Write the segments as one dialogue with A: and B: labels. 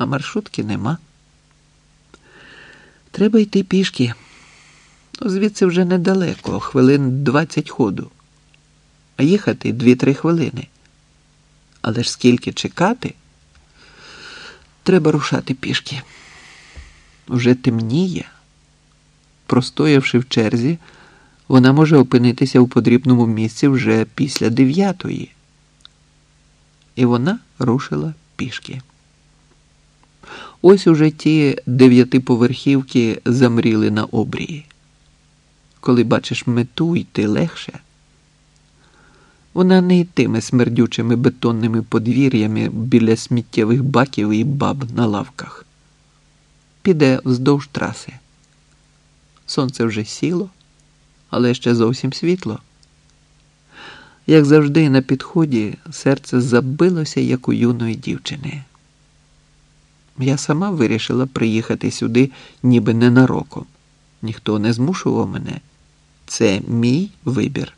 A: а маршрутки нема. Треба йти пішки. Ну, Звідси вже недалеко, хвилин 20 ходу. А їхати 2-3 хвилини. Але ж скільки чекати? Треба рушати пішки. Вже темніє. Простоявши в черзі, вона може опинитися у потрібному місці вже після дев'ятої. І вона рушила пішки. Ось уже ті дев'ятиповерхівки замріли на обрії. Коли бачиш мету, йти легше. Вона не йтиме смердючими бетонними подвір'ями біля сміттєвих баків і баб на лавках. Піде вздовж траси. Сонце вже сіло, але ще зовсім світло. Як завжди, на підході серце забилося, як у юної дівчини. Я сама вирішила приїхати сюди, ніби ненароком. Ніхто не змушував мене. Це мій вибір,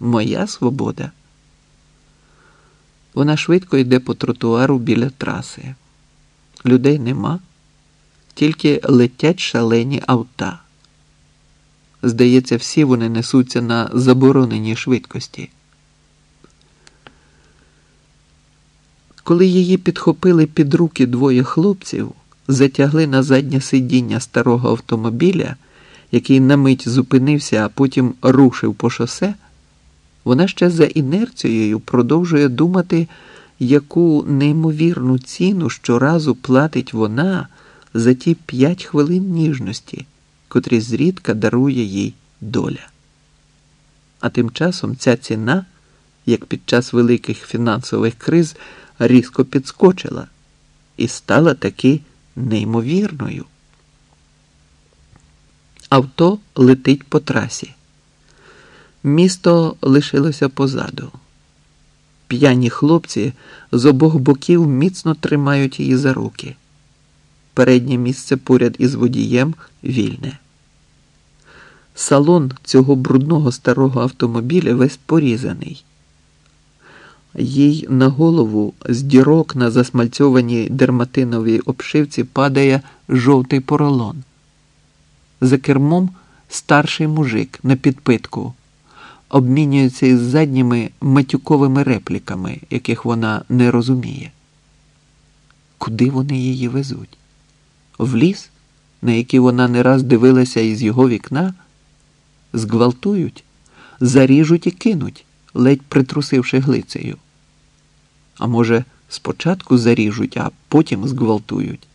A: моя свобода. Вона швидко йде по тротуару біля траси. Людей нема, тільки летять шалені авта. Здається, всі вони несуться на забороненій швидкості. Коли її підхопили під руки двоє хлопців, затягли на заднє сидіння старого автомобіля, який на мить зупинився, а потім рушив по шосе, вона ще за інерцією продовжує думати, яку неймовірну ціну щоразу платить вона за ті п'ять хвилин ніжності, котрі зрідка дарує їй доля. А тим часом ця ціна, як під час великих фінансових криз, різко підскочила і стала таки неймовірною. Авто летить по трасі. Місто лишилося позаду. П'яні хлопці з обох боків міцно тримають її за руки. Переднє місце поряд із водієм вільне. Салон цього брудного старого автомобіля весь порізаний. Їй на голову з дірок на засмальцьованій дерматиновій обшивці падає жовтий поролон. За кермом старший мужик на підпитку обмінюється із задніми матюковими репліками, яких вона не розуміє. Куди вони її везуть? В ліс, на який вона не раз дивилася із його вікна, зґвалтують, заріжуть і кинуть ледь притрусивши глицею. А може, спочатку заріжуть, а потім зґвалтують.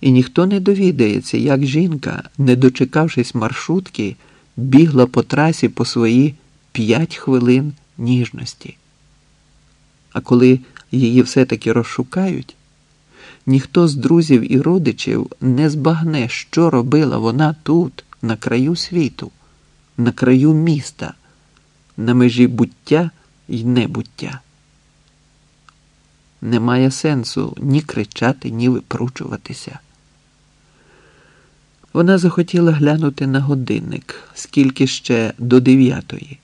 A: І ніхто не довідається, як жінка, не дочекавшись маршрутки, бігла по трасі по свої п'ять хвилин ніжності. А коли її все-таки розшукають, ніхто з друзів і родичів не збагне, що робила вона тут, на краю світу, на краю міста на межі буття й небуття. Немає сенсу ні кричати, ні випручуватися. Вона захотіла глянути на годинник, скільки ще до дев'ятої,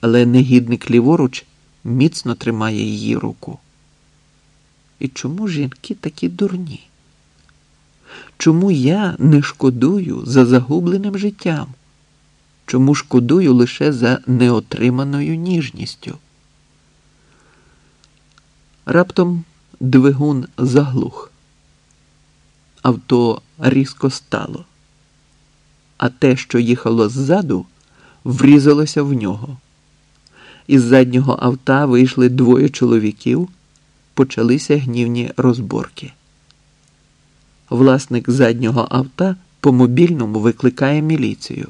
A: але негідник ліворуч міцно тримає її руку. І чому жінки такі дурні? Чому я не шкодую за загубленим життям? Чому шкодую лише за неотриманою ніжністю. Раптом двигун заглух. Авто різко стало, а те, що їхало ззаду, врізалося в нього. Із заднього авта вийшли двоє чоловіків, почалися гнівні розборки. Власник заднього авта по мобільному викликає міліцію.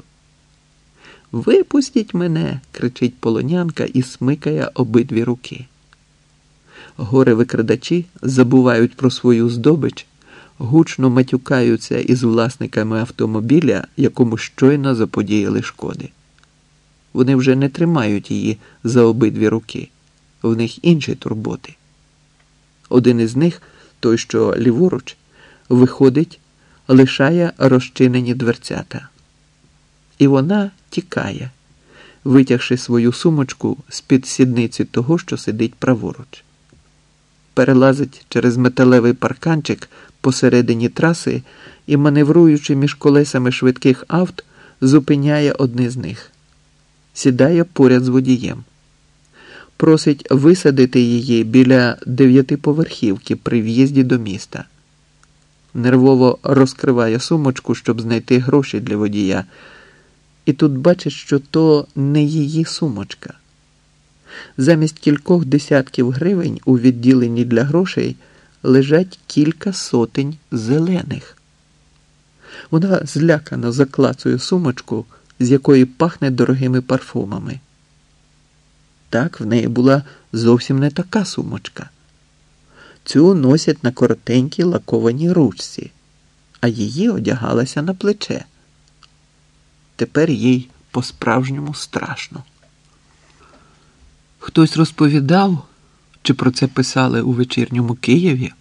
A: Випустіть мене, кричить полонянка і смикає обидві руки. Горе викрадачі забувають про свою здобич, гучно матюкаються із власниками автомобіля, якому щойно заподіяли шкоди. Вони вже не тримають її за обидві руки, в них інші турботи. Один із них, той, що ліворуч, виходить, лишає розчинені дверцята. І вона тікає, витягши свою сумочку з під сідниці того, що сидить праворуч. перелазить через металевий парканчик посередині траси і, маневруючи між колесами швидких авт, зупиняє одне з них, сідає поряд з водієм. Просить висадити її біля дев'ятиповерхівки при в'їзді до міста. Нервово розкриває сумочку, щоб знайти гроші для водія. І тут бачить, що то не її сумочка. Замість кількох десятків гривень у відділенні для грошей лежать кілька сотень зелених. Вона злякано заклацує сумочку, з якої пахне дорогими парфумами. Так, в неї була зовсім не така сумочка. Цю носять на коротенькій лакованій ручці, а її одягалася на плече. Тепер їй по-справжньому страшно. Хтось розповідав, чи про це писали у вечірньому Києві,